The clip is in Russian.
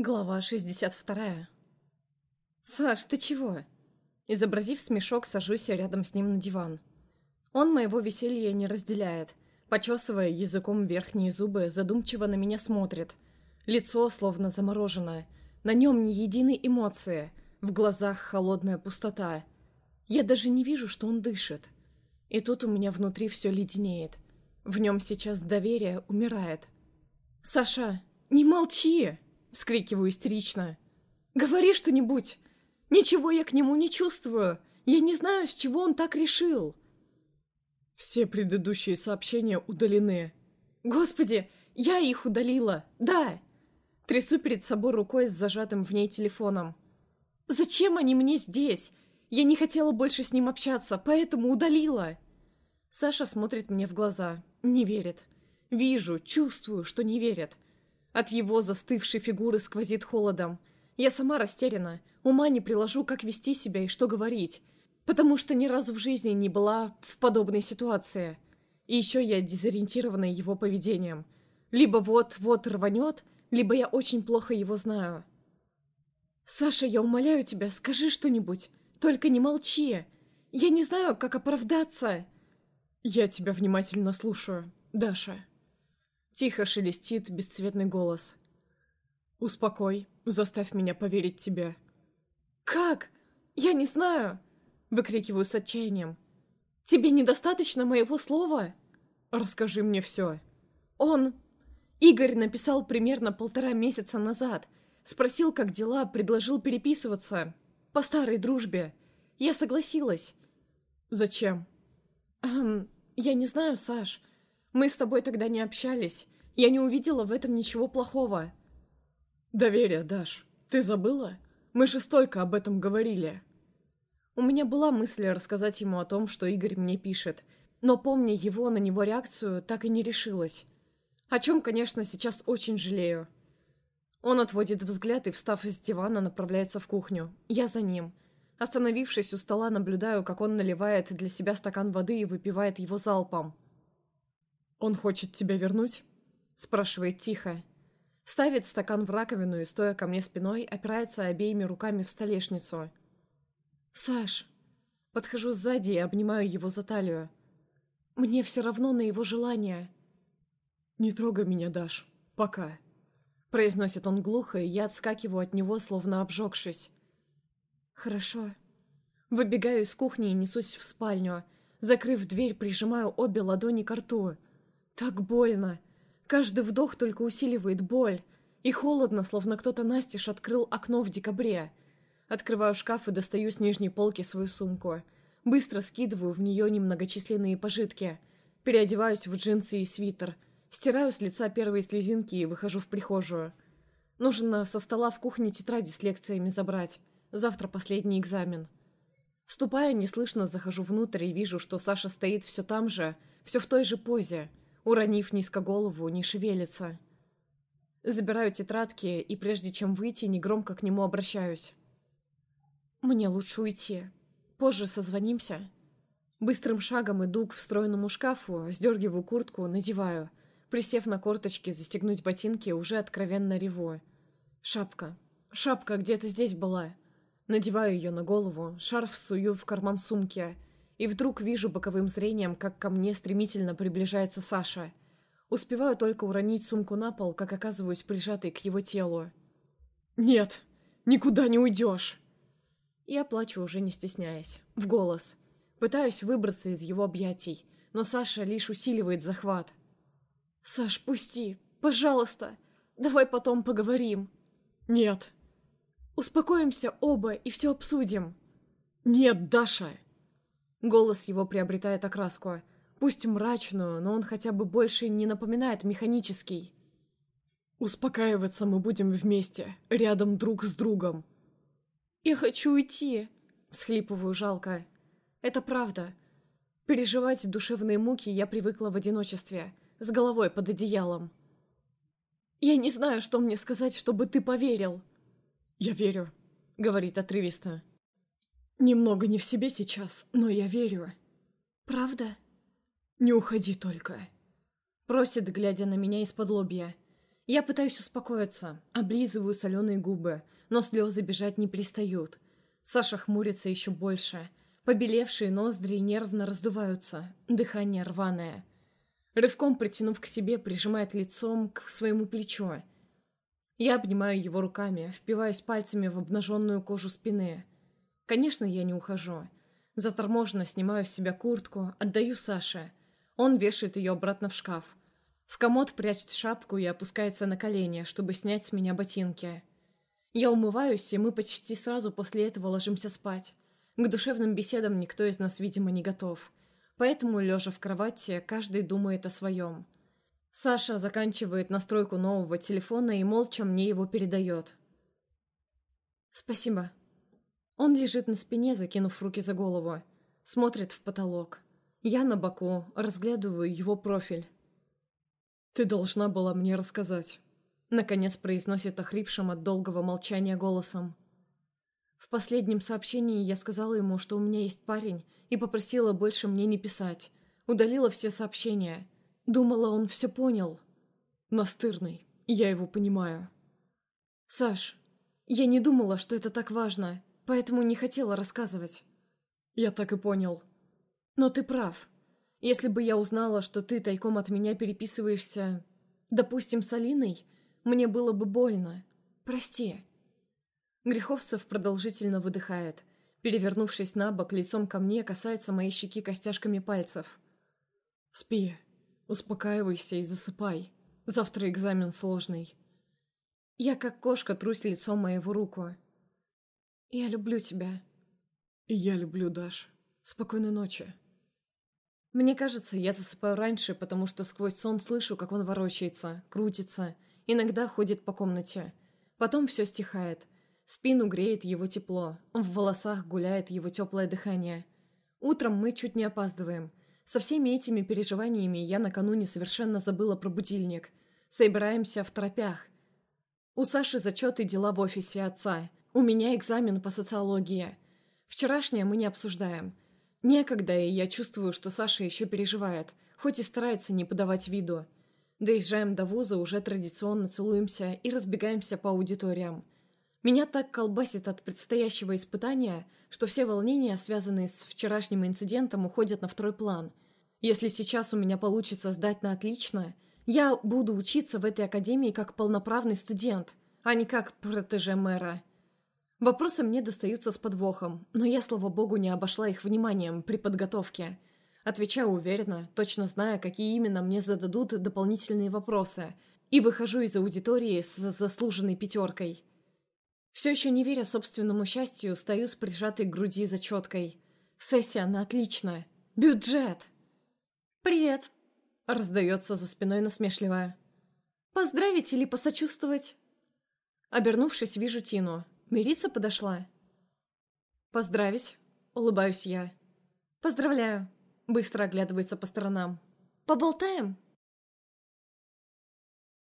Глава 62. «Саш, ты чего?» Изобразив смешок, сажусь я рядом с ним на диван. Он моего веселья не разделяет. Почесывая языком верхние зубы, задумчиво на меня смотрит. Лицо словно замороженное. На нем ни единой эмоции. В глазах холодная пустота. Я даже не вижу, что он дышит. И тут у меня внутри все леденеет. В нем сейчас доверие умирает. «Саша, не молчи!» — вскрикиваю истерично. «Говори что-нибудь! Ничего я к нему не чувствую! Я не знаю, с чего он так решил!» Все предыдущие сообщения удалены. «Господи, я их удалила! Да!» Трясу перед собой рукой с зажатым в ней телефоном. «Зачем они мне здесь? Я не хотела больше с ним общаться, поэтому удалила!» Саша смотрит мне в глаза, не верит. Вижу, чувствую, что не верит. От его застывшей фигуры сквозит холодом. Я сама растеряна, ума не приложу, как вести себя и что говорить, потому что ни разу в жизни не была в подобной ситуации. И еще я дезориентирована его поведением. Либо вот-вот рванет, либо я очень плохо его знаю. «Саша, я умоляю тебя, скажи что-нибудь, только не молчи. Я не знаю, как оправдаться». «Я тебя внимательно слушаю, Даша». Тихо шелестит бесцветный голос. «Успокой, заставь меня поверить тебе». «Как? Я не знаю!» Выкрикиваю с отчаянием. «Тебе недостаточно моего слова?» «Расскажи мне все». «Он...» Игорь написал примерно полтора месяца назад. Спросил, как дела, предложил переписываться. По старой дружбе. Я согласилась. «Зачем?» «Эм, я не знаю, Саш. Мы с тобой тогда не общались. Я не увидела в этом ничего плохого. Доверие, Даш. Ты забыла? Мы же столько об этом говорили. У меня была мысль рассказать ему о том, что Игорь мне пишет, но, помня его на него реакцию, так и не решилась. О чем, конечно, сейчас очень жалею. Он отводит взгляд и, встав из дивана, направляется в кухню. Я за ним. Остановившись у стола, наблюдаю, как он наливает для себя стакан воды и выпивает его залпом. «Он хочет тебя вернуть?» Спрашивает тихо. Ставит стакан в раковину и, стоя ко мне спиной, опирается обеими руками в столешницу. «Саш!» Подхожу сзади и обнимаю его за талию. «Мне все равно на его желание». «Не трогай меня, Даш. Пока». Произносит он глухо, и я отскакиваю от него, словно обжегшись. «Хорошо». Выбегаю из кухни и несусь в спальню. Закрыв дверь, прижимаю обе ладони к рту. Так больно. Каждый вдох только усиливает боль. И холодно, словно кто-то настежь открыл окно в декабре. Открываю шкаф и достаю с нижней полки свою сумку. Быстро скидываю в нее немногочисленные пожитки. Переодеваюсь в джинсы и свитер. Стираю с лица первые слезинки и выхожу в прихожую. Нужно со стола в кухне тетради с лекциями забрать. Завтра последний экзамен. Ступая, неслышно захожу внутрь и вижу, что Саша стоит все там же, все в той же позе уронив низко голову, не шевелится. Забираю тетрадки и, прежде чем выйти, негромко к нему обращаюсь. «Мне лучше уйти. Позже созвонимся». Быстрым шагом иду к встроенному шкафу, сдергиваю куртку, надеваю. Присев на корточки, застегнуть ботинки, уже откровенно реву. Шапка. Шапка где-то здесь была. Надеваю ее на голову, шарф сую в карман сумки — и вдруг вижу боковым зрением, как ко мне стремительно приближается Саша. Успеваю только уронить сумку на пол, как оказываюсь прижатой к его телу. «Нет, никуда не уйдешь!» Я плачу, уже не стесняясь, в голос. Пытаюсь выбраться из его объятий, но Саша лишь усиливает захват. «Саш, пусти! Пожалуйста! Давай потом поговорим!» «Нет!» «Успокоимся оба и все обсудим!» «Нет, Даша!» Голос его приобретает окраску. Пусть мрачную, но он хотя бы больше не напоминает механический. «Успокаиваться мы будем вместе, рядом друг с другом». «Я хочу уйти», — всхлипываю жалко. «Это правда. Переживать душевные муки я привыкла в одиночестве, с головой под одеялом. Я не знаю, что мне сказать, чтобы ты поверил». «Я верю», — говорит отрывисто. Немного не в себе сейчас, но я верю. Правда? Не уходи только. Просит, глядя на меня из-под лобья. Я пытаюсь успокоиться, облизываю соленые губы, но слезы бежать не перестают. Саша хмурится еще больше. Побелевшие ноздри нервно раздуваются, дыхание рваное. Рывком притянув к себе, прижимает лицом к своему плечу. Я обнимаю его руками, впиваюсь пальцами в обнаженную кожу спины. Конечно, я не ухожу. Заторможенно снимаю с себя куртку, отдаю Саше. Он вешает ее обратно в шкаф. В комод прячет шапку и опускается на колени, чтобы снять с меня ботинки. Я умываюсь, и мы почти сразу после этого ложимся спать. К душевным беседам никто из нас, видимо, не готов. Поэтому, лежа в кровати, каждый думает о своем. Саша заканчивает настройку нового телефона и молча мне его передает. «Спасибо». Он лежит на спине, закинув руки за голову. Смотрит в потолок. Я на боку, разглядываю его профиль. «Ты должна была мне рассказать», — наконец произносит охрипшим от долгого молчания голосом. В последнем сообщении я сказала ему, что у меня есть парень, и попросила больше мне не писать. Удалила все сообщения. Думала, он все понял. Настырный. Я его понимаю. Саш, я не думала, что это так важно, поэтому не хотела рассказывать. Я так и понял. Но ты прав. Если бы я узнала, что ты тайком от меня переписываешься, допустим, с Алиной, мне было бы больно. Прости. Греховцев продолжительно выдыхает. Перевернувшись на бок, лицом ко мне, касается моей щеки костяшками пальцев. «Спи», Успокаивайся и засыпай. Завтра экзамен сложный. Я как кошка трусь лицом моего руку. Я люблю тебя. И я люблю, Даш. Спокойной ночи. Мне кажется, я засыпаю раньше, потому что сквозь сон слышу, как он ворочается, крутится, иногда ходит по комнате. Потом все стихает. Спину греет его тепло, в волосах гуляет его теплое дыхание. Утром мы чуть не опаздываем. Со всеми этими переживаниями я накануне совершенно забыла про будильник. Собираемся в тропях. У Саши зачеты дела в офисе отца. У меня экзамен по социологии. Вчерашнее мы не обсуждаем. Некогда, и я чувствую, что Саша еще переживает, хоть и старается не подавать виду. Доезжаем до вуза, уже традиционно целуемся и разбегаемся по аудиториям. Меня так колбасит от предстоящего испытания, что все волнения, связанные с вчерашним инцидентом, уходят на второй план. Если сейчас у меня получится сдать на отлично, я буду учиться в этой академии как полноправный студент, а не как протеже мэра. Вопросы мне достаются с подвохом, но я, слава богу, не обошла их вниманием при подготовке. Отвечаю уверенно, точно зная, какие именно мне зададут дополнительные вопросы, и выхожу из аудитории с заслуженной пятеркой. Все еще не веря собственному счастью, стою с прижатой к груди зачеткой. Сессия на отлично. Бюджет. «Привет!» — раздается за спиной насмешливая. «Поздравить или посочувствовать?» Обернувшись, вижу Тину. Мирица подошла. «Поздравить?» — улыбаюсь я. «Поздравляю!» — быстро оглядывается по сторонам. «Поболтаем?»